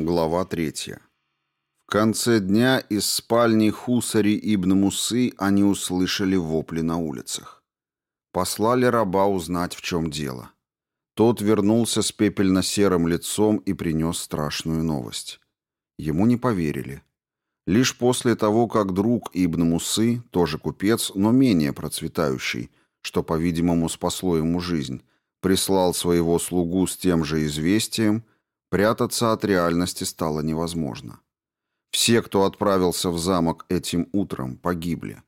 Глава третья. В конце дня из спальни Хусари ибн Мусы они услышали вопли на улицах. Послали раба узнать, в чем дело. Тот вернулся с пепельно-серым лицом и принес страшную новость. Ему не поверили. Лишь после того, как друг Ибн Мусы, тоже купец, но менее процветающий, что, по-видимому, спасло ему жизнь, прислал своего слугу с тем же известием – Прятаться от реальности стало невозможно. Все, кто отправился в замок этим утром, погибли.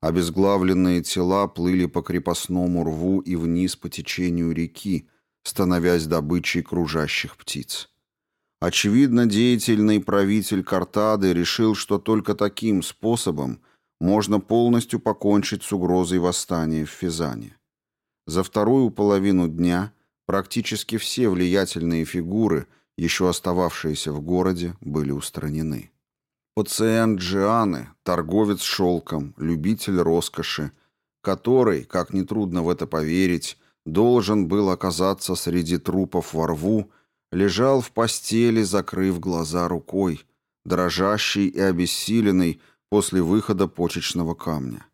Обезглавленные тела плыли по крепостному рву и вниз по течению реки, становясь добычей кружащих птиц. Очевидно, деятельный правитель Картады решил, что только таким способом можно полностью покончить с угрозой восстания в Физане. За вторую половину дня – Практически все влиятельные фигуры, еще остававшиеся в городе, были устранены. Пациент Джианы, торговец шелком, любитель роскоши, который, как нетрудно в это поверить, должен был оказаться среди трупов во рву, лежал в постели, закрыв глаза рукой, дрожащий и обессиленный после выхода почечного камня.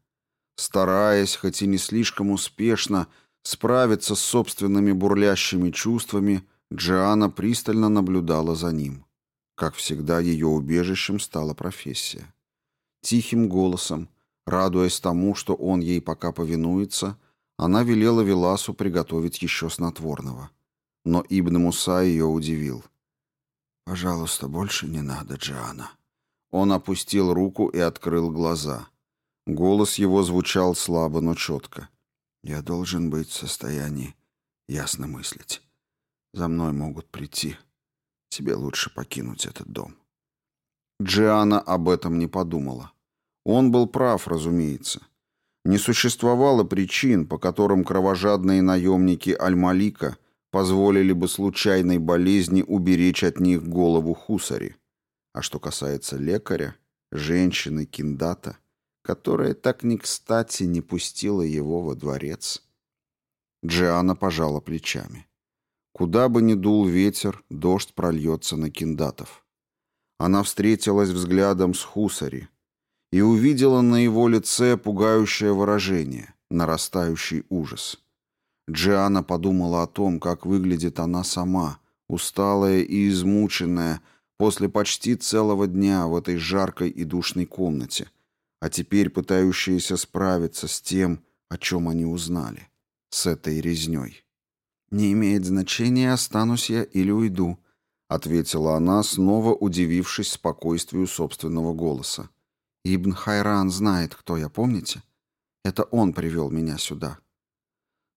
Стараясь, хоть и не слишком успешно, Справиться с собственными бурлящими чувствами Джиана пристально наблюдала за ним. Как всегда, ее убежищем стала профессия. Тихим голосом, радуясь тому, что он ей пока повинуется, она велела Веласу приготовить еще снотворного. Но Ибн Муса ее удивил. «Пожалуйста, больше не надо, Джиана». Он опустил руку и открыл глаза. Голос его звучал слабо, но четко. Я должен быть в состоянии ясно мыслить. За мной могут прийти. Тебе лучше покинуть этот дом. Джиана об этом не подумала. Он был прав, разумеется. Не существовало причин, по которым кровожадные наемники Аль-Малика позволили бы случайной болезни уберечь от них голову Хусари. А что касается лекаря, женщины, киндата — которая так не кстати не пустила его во дворец. Джиана пожала плечами. Куда бы ни дул ветер, дождь прольется на киндатов. Она встретилась взглядом с Хусари и увидела на его лице пугающее выражение, нарастающий ужас. Джиана подумала о том, как выглядит она сама, усталая и измученная, после почти целого дня в этой жаркой и душной комнате, а теперь пытающиеся справиться с тем, о чем они узнали, с этой резней. «Не имеет значения, останусь я или уйду», — ответила она, снова удивившись спокойствию собственного голоса. «Ибн Хайран знает, кто я, помните? Это он привел меня сюда».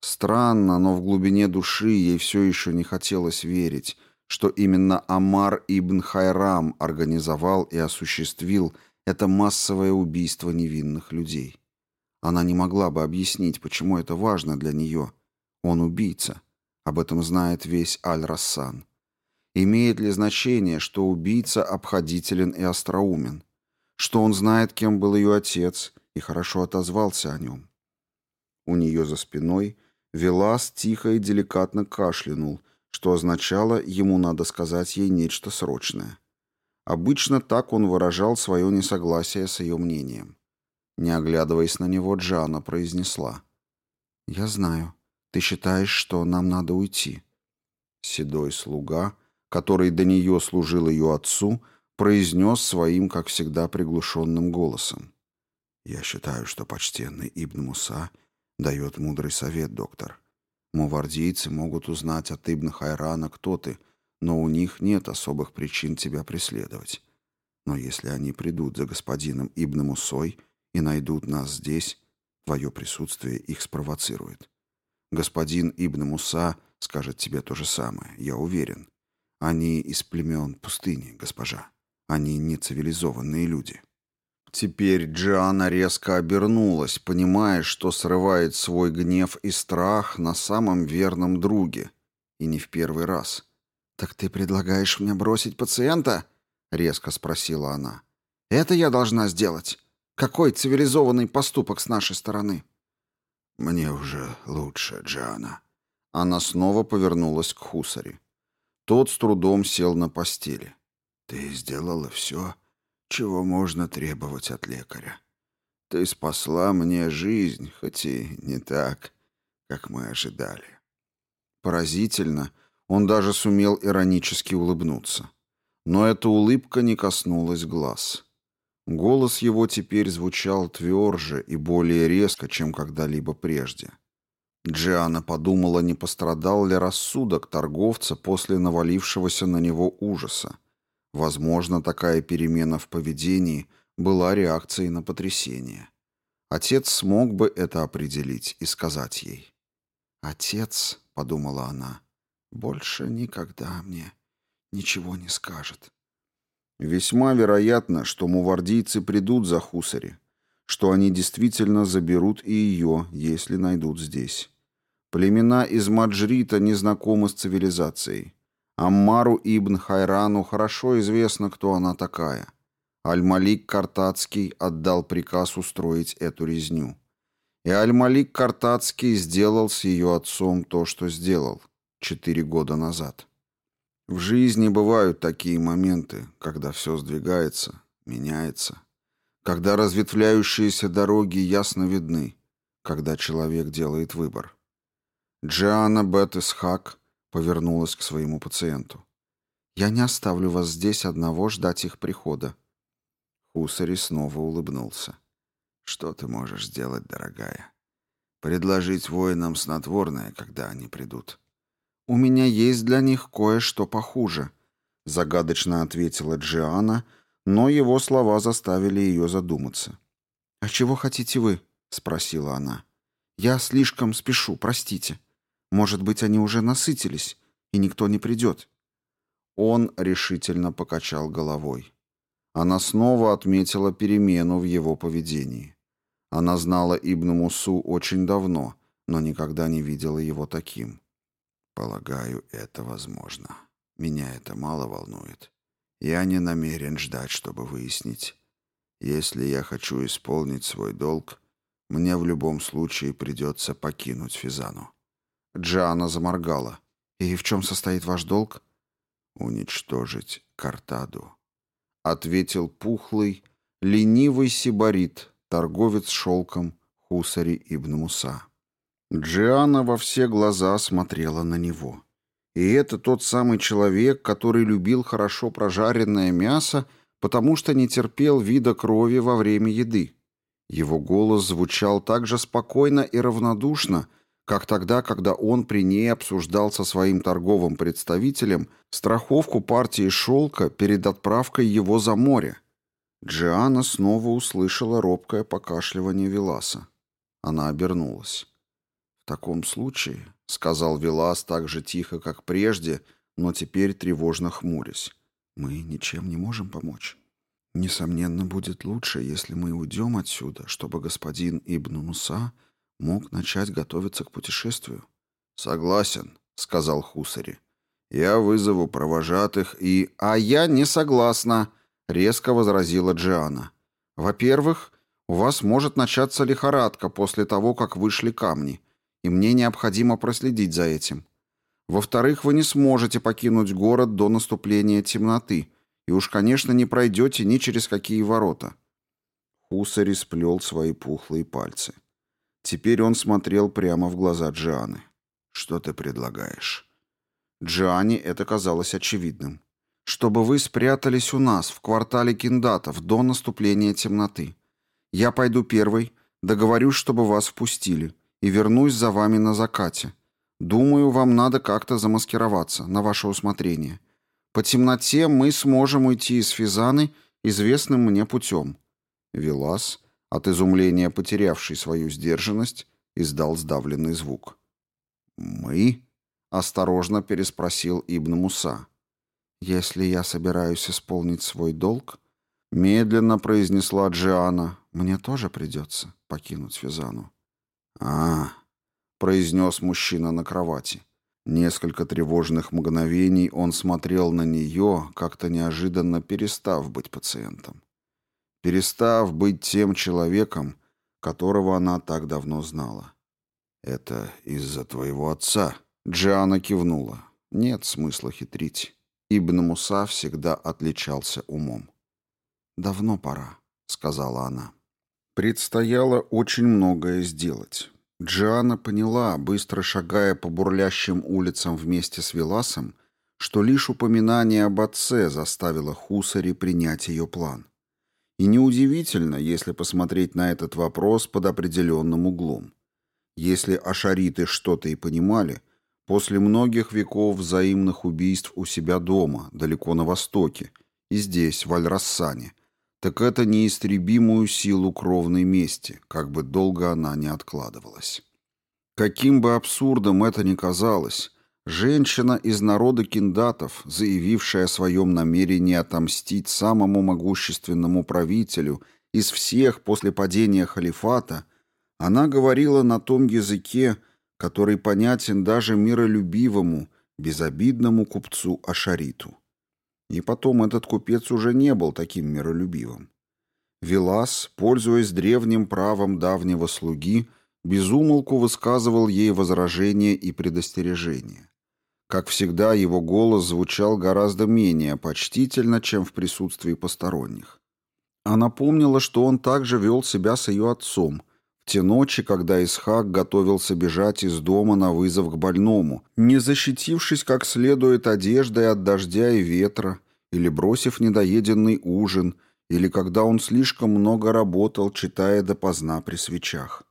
Странно, но в глубине души ей все еще не хотелось верить, что именно Амар ибн Хайрам организовал и осуществил это массовое убийство невинных людей. Она не могла бы объяснить, почему это важно для нее. Он убийца. Об этом знает весь Аль-Рассан. Имеет ли значение, что убийца обходителен и остроумен? Что он знает, кем был ее отец, и хорошо отозвался о нем? У нее за спиной Велас тихо и деликатно кашлянул, что означало, ему надо сказать ей нечто срочное. Обычно так он выражал свое несогласие с ее мнением. Не оглядываясь на него, Джана произнесла. «Я знаю. Ты считаешь, что нам надо уйти». Седой слуга, который до нее служил ее отцу, произнес своим, как всегда, приглушенным голосом. «Я считаю, что почтенный Ибн Муса дает мудрый совет, доктор. Мувардийцы могут узнать от Ибн Хайрана, кто ты, — но у них нет особых причин тебя преследовать. Но если они придут за господином Ибн Мусой и найдут нас здесь, твое присутствие их спровоцирует. Господин Ибн Муса скажет тебе то же самое, я уверен. Они из племен пустыни, госпожа. Они не цивилизованные люди». Теперь Джиана резко обернулась, понимая, что срывает свой гнев и страх на самом верном друге. И не в первый раз. «Так ты предлагаешь мне бросить пациента?» — резко спросила она. «Это я должна сделать? Какой цивилизованный поступок с нашей стороны?» «Мне уже лучше, Джана». Она снова повернулась к Хусари. Тот с трудом сел на постели. «Ты сделала все, чего можно требовать от лекаря. Ты спасла мне жизнь, хоть и не так, как мы ожидали». Поразительно, он даже сумел иронически улыбнуться. Но эта улыбка не коснулась глаз. Голос его теперь звучал тверже и более резко, чем когда-либо прежде. Джиана подумала, не пострадал ли рассудок торговца после навалившегося на него ужаса. Возможно, такая перемена в поведении была реакцией на потрясение. Отец смог бы это определить и сказать ей. «Отец», — подумала она, — «больше никогда мне ничего не скажет». Весьма вероятно, что мувардийцы придут за Хусари, что они действительно заберут и ее, если найдут здесь. Племена из Маджрита не знакомы с цивилизацией. Аммару ибн Хайрану хорошо известно, кто она такая. Аль-Малик Картацкий отдал приказ устроить эту резню. И Аль-Малик Картацкий сделал с ее отцом то, что сделал четыре года назад. В жизни бывают такие моменты, когда все сдвигается, меняется, когда разветвляющиеся дороги ясно видны, когда человек делает выбор. Джиана Бет-Исхак повернулась к своему пациенту. «Я не оставлю вас здесь одного ждать их прихода». Хусари снова улыбнулся. «Что ты можешь сделать, дорогая? Предложить воинам снотворное, когда они придут?» «У меня есть для них кое-что похуже», — загадочно ответила Джиана, но его слова заставили ее задуматься. «А чего хотите вы?» — спросила она. «Я слишком спешу, простите». Может быть, они уже насытились, и никто не придет. Он решительно покачал головой. Она снова отметила перемену в его поведении. Она знала Ибн Мусу очень давно, но никогда не видела его таким. «Полагаю, это возможно. Меня это мало волнует. Я не намерен ждать, чтобы выяснить. Если я хочу исполнить свой долг, мне в любом случае придется покинуть Физану». Джиана заморгала. «И в чем состоит ваш долг?» «Уничтожить Картаду», — ответил пухлый, ленивый сибарит, торговец шелком Хусари ибн Муса. Джиана во все глаза смотрела на него. И это тот самый человек, который любил хорошо прожаренное мясо, потому что не терпел вида крови во время еды. Его голос звучал так же спокойно и равнодушно, как тогда, когда он при ней обсуждал со своим торговым представителем страховку партии шелка перед отправкой его за море. Джиана снова услышала робкое покашливание Веласа. Она обернулась. «В таком случае», — сказал Велас так же тихо, как прежде, но теперь тревожно хмурясь, — «мы ничем не можем помочь. Несомненно, будет лучше, если мы уйдем отсюда, чтобы господин Ибн Муса мог начать готовиться к путешествию. «Согласен», — сказал Хусари. «Я вызову провожатых и...» «А я не согласна», — резко возразила Джиана. «Во-первых, у вас может начаться лихорадка после того, как вышли камни, и мне необходимо проследить за этим. Во-вторых, вы не сможете покинуть город до наступления темноты, и уж, конечно, не пройдете ни через какие ворота». Хусари сплел свои пухлые пальцы. Теперь он смотрел прямо в глаза Джианы. «Что ты предлагаешь?» Джиане это казалось очевидным. «Чтобы вы спрятались у нас, в квартале киндатов, до наступления темноты. Я пойду первый, договорюсь, чтобы вас впустили, и вернусь за вами на закате. Думаю, вам надо как-то замаскироваться, на ваше усмотрение. По темноте мы сможем уйти из Физаны известным мне путем». Велас от изумления потерявший свою сдержанность, издал сдавленный звук. «Мы?» — осторожно переспросил Ибн Муса. «Если я собираюсь исполнить свой долг, — медленно произнесла Джиана, — мне тоже придется покинуть Физану». «А, — произнес мужчина на кровати. Несколько тревожных мгновений он смотрел на нее, как-то неожиданно перестав быть пациентом перестав быть тем человеком, которого она так давно знала. «Это из-за твоего отца?» Джиана кивнула. «Нет смысла хитрить. Ибн Муса всегда отличался умом. «Давно пора», — сказала она. Предстояло очень многое сделать. Джиана поняла, быстро шагая по бурлящим улицам вместе с Веласом, что лишь упоминание об отце заставило Хусари принять ее план. И неудивительно, если посмотреть на этот вопрос под определенным углом. Если ашариты что-то и понимали, после многих веков взаимных убийств у себя дома, далеко на востоке, и здесь, в Аль-Рассане, так это неистребимую силу кровной мести, как бы долго она ни откладывалась. Каким бы абсурдом это ни казалось, женщина из народа киндатов, заявившая о своем намерении отомстить самому могущественному правителю из всех после падения халифата, она говорила на том языке, который понятен даже миролюбивому, безобидному купцу Ашариту. И потом этот купец уже не был таким миролюбивым. Велас, пользуясь древним правом давнего слуги, безумолку высказывал ей возражения и предостережения. Как всегда, его голос звучал гораздо менее почтительно, чем в присутствии посторонних. Она помнила, что он также вел себя с ее отцом, в те ночи, когда Исхак готовился бежать из дома на вызов к больному, не защитившись как следует одеждой от дождя и ветра, или бросив недоеденный ужин, или когда он слишком много работал, читая допоздна при свечах.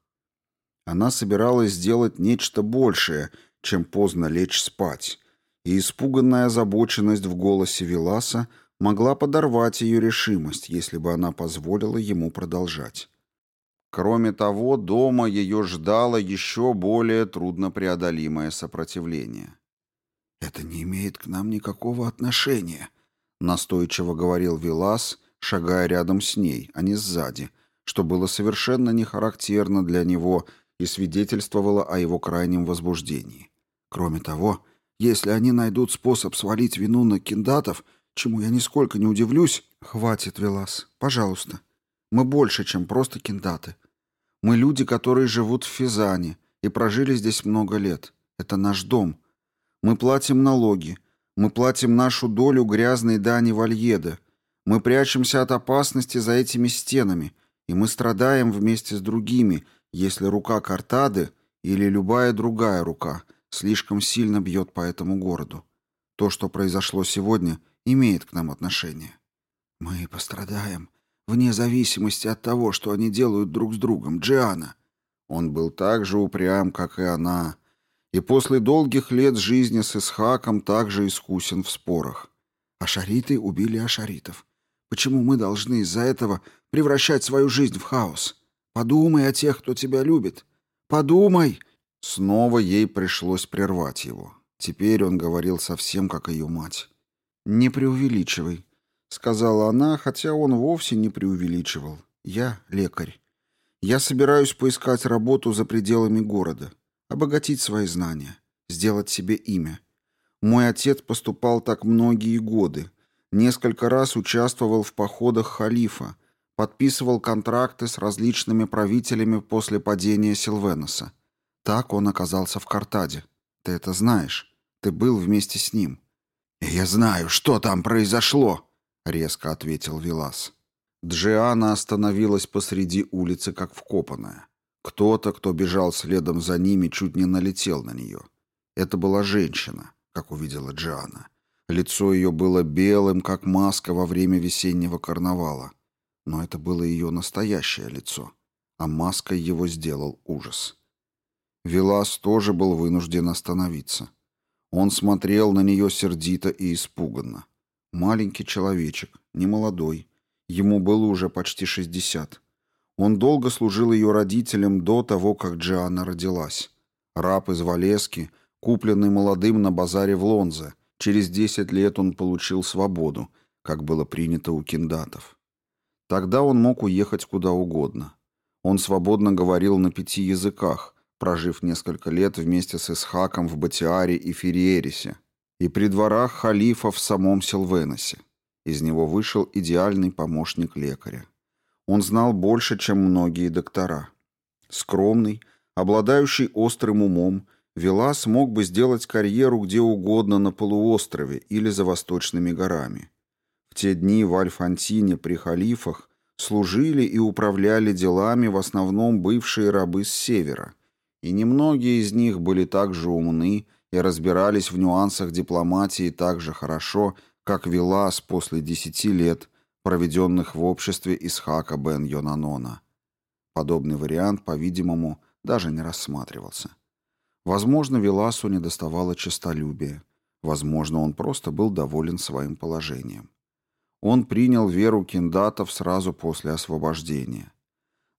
Она собиралась сделать нечто большее, чем поздно лечь спать, и испуганная озабоченность в голосе Веласа могла подорвать ее решимость, если бы она позволила ему продолжать. Кроме того, дома ее ждало еще более труднопреодолимое сопротивление. «Это не имеет к нам никакого отношения», — настойчиво говорил Вилас, шагая рядом с ней, а не сзади, что было совершенно не характерно для него и свидетельствовало о его крайнем возбуждении. Кроме того, если они найдут способ свалить вину на киндатов, чему я нисколько не удивлюсь... Хватит, Велас, пожалуйста. Мы больше, чем просто киндаты. Мы люди, которые живут в Физане и прожили здесь много лет. Это наш дом. Мы платим налоги. Мы платим нашу долю грязной дани Вальеда. Мы прячемся от опасности за этими стенами, и мы страдаем вместе с другими, если рука Картады или любая другая рука слишком сильно бьет по этому городу. То, что произошло сегодня, имеет к нам отношение. Мы пострадаем, вне зависимости от того, что они делают друг с другом, Джиана. Он был так же упрям, как и она, и после долгих лет жизни с Исхаком также искусен в спорах. Ашариты убили ашаритов. Почему мы должны из-за этого превращать свою жизнь в хаос? Подумай о тех, кто тебя любит. Подумай!» Снова ей пришлось прервать его. Теперь он говорил совсем как ее мать. «Не преувеличивай. — сказала она, хотя он вовсе не преувеличивал. «Я лекарь. Я собираюсь поискать работу за пределами города, обогатить свои знания, сделать себе имя. Мой отец поступал так многие годы, несколько раз участвовал в походах халифа, подписывал контракты с различными правителями после падения Силвеноса. Так он оказался в Картаде. Ты это знаешь. Ты был вместе с ним. «Я знаю, что там произошло!» — резко ответил Вилас. Джиана остановилась посреди улицы, как вкопанная. Кто-то, кто бежал следом за ними, чуть не налетел на нее. Это была женщина, как увидела Джиана. Лицо ее было белым, как маска во время весеннего карнавала. Но это было ее настоящее лицо, а маской его сделал ужас. Вилас тоже был вынужден остановиться. Он смотрел на нее сердито и испуганно. Маленький человечек, немолодой. Ему было уже почти 60. Он долго служил ее родителям до того, как Джианна родилась. Раб из Валески, купленный молодым на базаре в Лонзе. Через 10 лет он получил свободу, как было принято у киндатов. Тогда он мог уехать куда угодно. Он свободно говорил на пяти языках, прожив несколько лет вместе с Исхаком в Батиаре и Фериерисе и при дворах халифа в самом Силвеносе. Из него вышел идеальный помощник лекаря. Он знал больше, чем многие доктора. Скромный, обладающий острым умом, Велас мог бы сделать карьеру где угодно на полуострове или за восточными горами. В те дни в Альфантине при халифах служили и управляли делами в основном бывшие рабы с севера, и немногие из них были так же умны и разбирались в нюансах дипломатии так же хорошо, как Велас после десяти лет, проведенных в обществе Исхака бен Йонанона. Подобный вариант, по-видимому, даже не рассматривался. Возможно, Веласу недоставало честолюбия. Возможно, он просто был доволен своим положением. Он принял веру киндатов сразу после освобождения.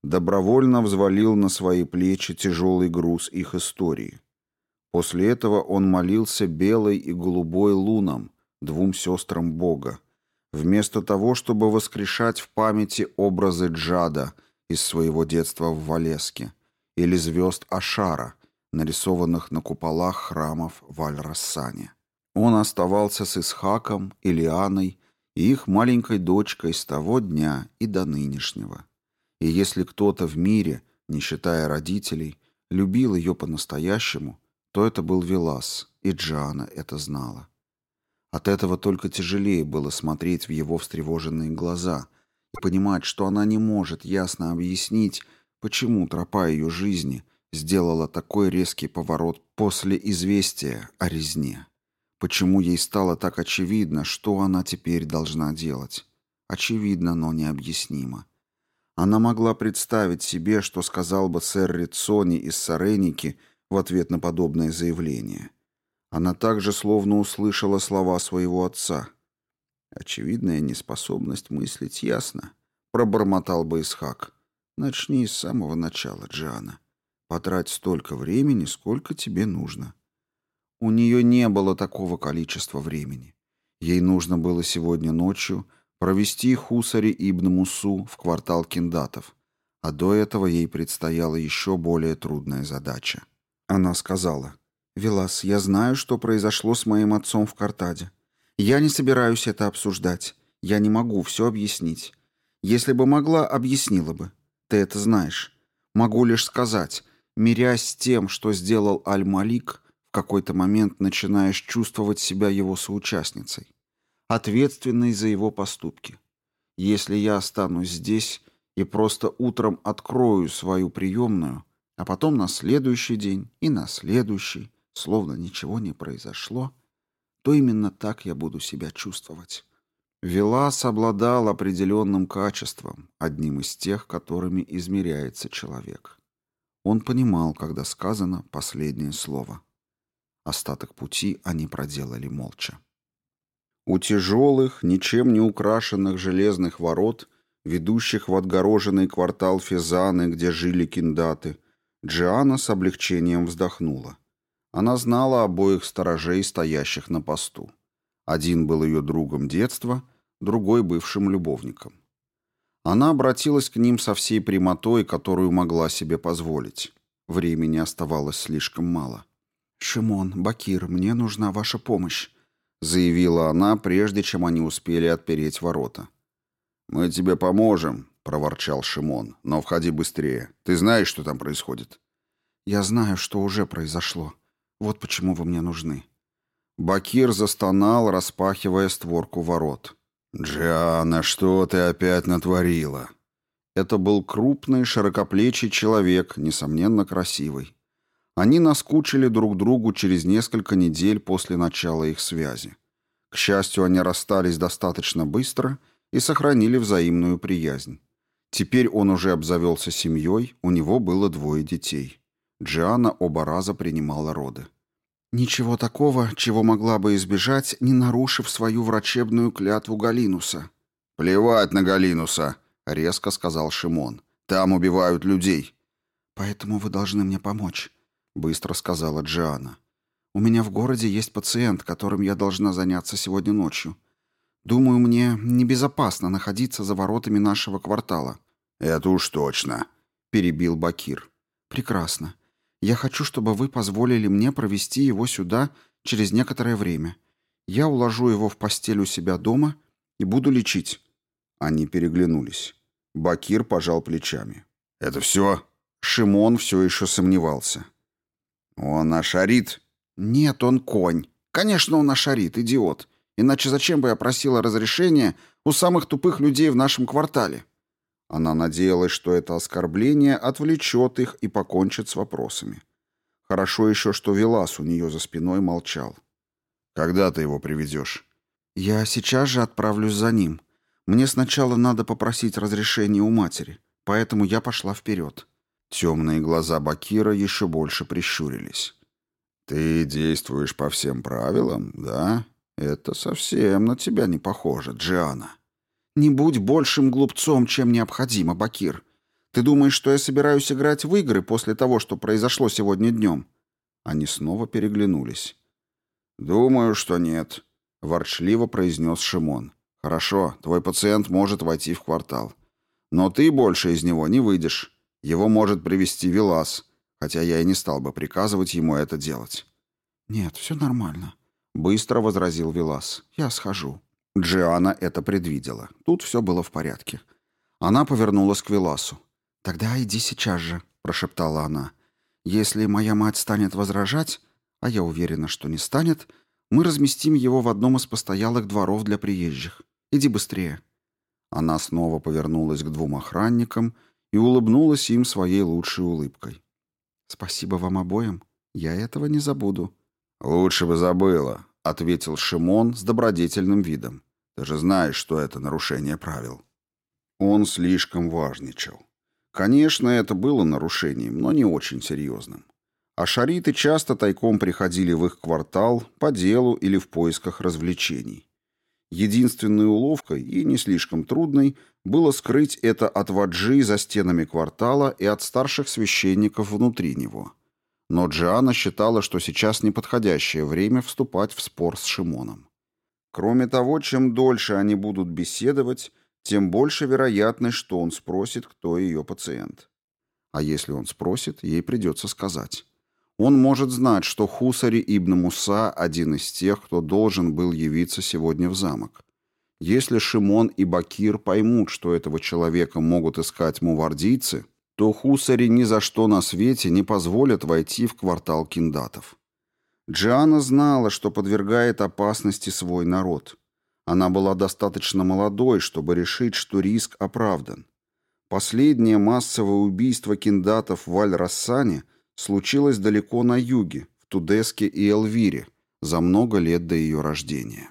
Добровольно взвалил на свои плечи тяжелый груз их истории. После этого он молился белой и голубой лунам, двум сестрам Бога, вместо того, чтобы воскрешать в памяти образы Джада из своего детства в Валеске или звезд Ашара, нарисованных на куполах храмов в Аль-Рассане. Он оставался с Исхаком, Илианой и их маленькой дочкой с того дня и до нынешнего. И если кто-то в мире, не считая родителей, любил ее по-настоящему, то это был Велас, и Джана это знала. От этого только тяжелее было смотреть в его встревоженные глаза и понимать, что она не может ясно объяснить, почему тропа ее жизни сделала такой резкий поворот после известия о резне. Почему ей стало так очевидно, что она теперь должна делать? Очевидно, но необъяснимо. Она могла представить себе, что сказал бы сэр Рицони из Сареники в ответ на подобное заявление. Она также словно услышала слова своего отца. Очевидная неспособность мыслить ясно. Пробормотал бы Исхак. Начни с самого начала, Джиана. Потрать столько времени, сколько тебе нужно. У нее не было такого количества времени. Ей нужно было сегодня ночью провести Хусари Ибн Мусу в квартал киндатов, а до этого ей предстояла еще более трудная задача. Она сказала, «Велас, я знаю, что произошло с моим отцом в Картаде. Я не собираюсь это обсуждать. Я не могу все объяснить. Если бы могла, объяснила бы. Ты это знаешь. Могу лишь сказать, мирясь с тем, что сделал Аль-Малик, в какой-то момент начинаешь чувствовать себя его соучастницей, ответственной за его поступки. Если я останусь здесь и просто утром открою свою приемную, а потом на следующий день и на следующий, словно ничего не произошло, то именно так я буду себя чувствовать. Велас обладал определенным качеством, одним из тех, которыми измеряется человек. Он понимал, когда сказано последнее слово. Остаток пути они проделали молча. У тяжелых, ничем не украшенных железных ворот, ведущих в отгороженный квартал Физаны, где жили киндаты, Джиана с облегчением вздохнула. Она знала обоих сторожей, стоящих на посту. Один был ее другом детства, другой — бывшим любовником. Она обратилась к ним со всей прямотой, которую могла себе позволить. Времени оставалось слишком мало. «Шимон, Бакир, мне нужна ваша помощь», — заявила она, прежде чем они успели отпереть ворота. «Мы тебе поможем», — проворчал Шимон, — «но входи быстрее. Ты знаешь, что там происходит?» «Я знаю, что уже произошло. Вот почему вы мне нужны». Бакир застонал, распахивая створку ворот. «Джиана, что ты опять натворила?» Это был крупный, широкоплечий человек, несомненно, красивый. Они наскучили друг другу через несколько недель после начала их связи. К счастью, они расстались достаточно быстро и сохранили взаимную приязнь. Теперь он уже обзавелся семьей, у него было двое детей. Джиана оба раза принимала роды. «Ничего такого, чего могла бы избежать, не нарушив свою врачебную клятву Галинуса». «Плевать на Галинуса», — резко сказал Шимон. «Там убивают людей». «Поэтому вы должны мне помочь. — быстро сказала Джиана. «У меня в городе есть пациент, которым я должна заняться сегодня ночью. Думаю, мне небезопасно находиться за воротами нашего квартала». «Это уж точно», — перебил Бакир. «Прекрасно. Я хочу, чтобы вы позволили мне провести его сюда через некоторое время. Я уложу его в постель у себя дома и буду лечить». Они переглянулись. Бакир пожал плечами. «Это все?» Шимон все еще сомневался. Он ашарит? Нет, он конь. Конечно, он ашарит, идиот. Иначе зачем бы я просила разрешения у самых тупых людей в нашем квартале? Она надеялась, что это оскорбление отвлечет их и покончит с вопросами. Хорошо еще, что Велас у нее за спиной молчал. «Когда ты его приведешь?» «Я сейчас же отправлюсь за ним. Мне сначала надо попросить разрешения у матери, поэтому я пошла вперед». Темные глаза Бакира еще больше прищурились. «Ты действуешь по всем правилам, да? Это совсем на тебя не похоже, Джиана». «Не будь большим глупцом, чем необходимо, Бакир. Ты думаешь, что я собираюсь играть в игры после того, что произошло сегодня днем?» Они снова переглянулись. «Думаю, что нет», — ворчливо произнес Шимон. «Хорошо, твой пациент может войти в квартал. Но ты больше из него не выйдешь. Его может привести Велас, хотя я и не стал бы приказывать ему это делать». «Нет, все нормально», — быстро возразил Велас. «Я схожу». Джиана это предвидела. Тут все было в порядке. Она повернулась к Веласу. «Тогда иди сейчас же», — прошептала она. «Если моя мать станет возражать, а я уверена, что не станет, мы разместим его в одном из постоялых дворов для приезжих. Иди быстрее». Она снова повернулась к двум охранникам и улыбнулась им своей лучшей улыбкой. «Спасибо вам обоим. Я этого не забуду». «Лучше бы забыла», — ответил Шимон с добродетельным видом. «Ты же знаешь, что это нарушение правил». Он слишком важничал. Конечно, это было нарушением, но не очень серьезным. А шариты часто тайком приходили в их квартал по делу или в поисках развлечений. Единственной уловкой, и не слишком трудной, было скрыть это от ваджи за стенами квартала и от старших священников внутри него. Но Джиана считала, что сейчас неподходящее время вступать в спор с Шимоном. Кроме того, чем дольше они будут беседовать, тем больше вероятность, что он спросит, кто ее пациент. А если он спросит, ей придется сказать. Он может знать, что Хусари ибн Муса – один из тех, кто должен был явиться сегодня в замок. Если Шимон и Бакир поймут, что этого человека могут искать мувардийцы, то хусари ни за что на свете не позволят войти в квартал киндатов. Джиана знала, что подвергает опасности свой народ. Она была достаточно молодой, чтобы решить, что риск оправдан. Последнее массовое убийство киндатов в Аль-Рассане случилось далеко на юге, в Тудеске и Элвире, за много лет до ее рождения.